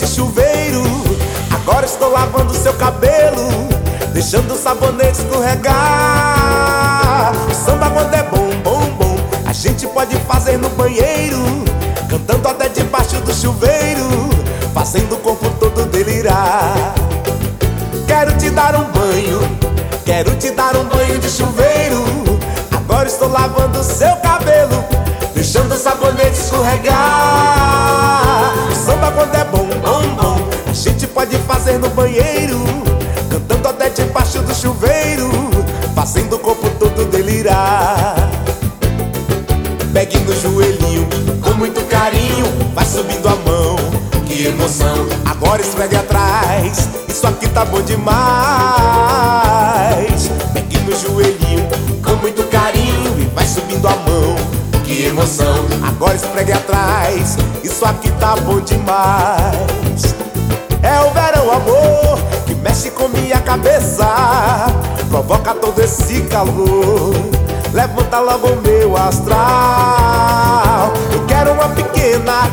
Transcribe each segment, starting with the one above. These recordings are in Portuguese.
de chuveiro. Agora estou lavando seu cabelo, deixando o sabonete escorregar. O samba quando é bom, bom, bom, a gente pode fazer no banheiro, cantando até debaixo do chuveiro, fazendo o corpo todo delirar. Quero te dar um banho, quero te dar um banho de chuveiro. Agora estou lavando seu cabelo, deixando o sabonete escorregar. Fazer no banheiro, cantando até debaixo do chuveiro, fazendo o corpo todo delirar. Pegue no joelhinho, com muito carinho, vai subindo a mão, que emoção. Agora esfregue atrás, isso aqui tá bom demais. Pegue no joelhinho, com muito carinho, e vai subindo a mão, que emoção. Agora esfregue atrás, isso aqui tá bom demais. É o verão, amor, que mexe com minha cabeça, provoca todo esse calor. Levanta logo meu astral. Eu quero uma pequena,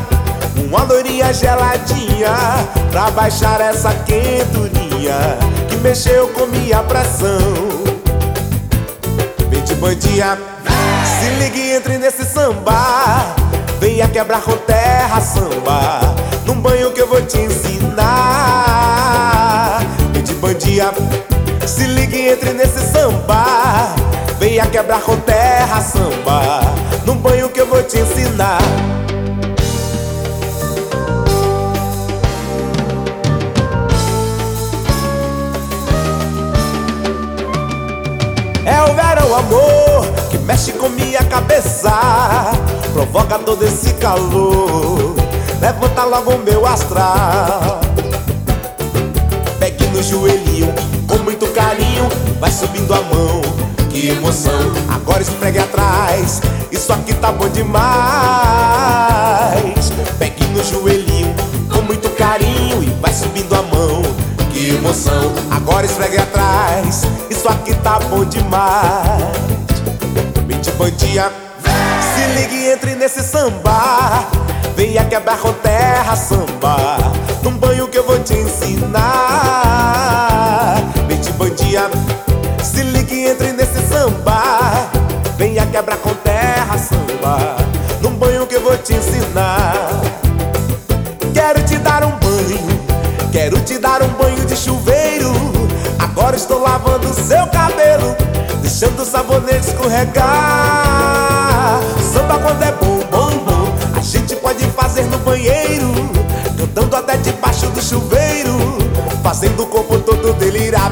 uma loirinha geladinha, pra baixar essa quenturinha que mexeu com minha pressão. Vem bandinha, se ligue e entre nesse samba. Venha quebrar com terra samba, num banho que eu vou te ensinar. Bandinha, se ligue entre nesse samba. Venha quebrar com terra samba. Num banho que eu vou te ensinar. É o verão, amor, que mexe com minha cabeça. Provoca todo esse calor. Levanta logo o meu astral no joelhinho, com muito carinho Vai subindo a mão que emoção. Agora esfregue atrás, isso aqui tá bom demais. Pegue no joelhinho, com muito carinho, e vai subindo a mão. Que emoção. Agora esfregue atrás, isso aqui tá bom demais. Mente bandinha, se ligue e entre nesse samba. Venha quebrar com terra samba, eu vou te ensinar. Quero te dar um banho Quero te dar um banho de chuveiro. Agora estou lavando seu cabelo Deixando o sabonete escorregar. Samba quando é bom, bom, bom A gente pode fazer no banheiro. Cantando até debaixo do chuveiro Fazendo o corpo todo delirar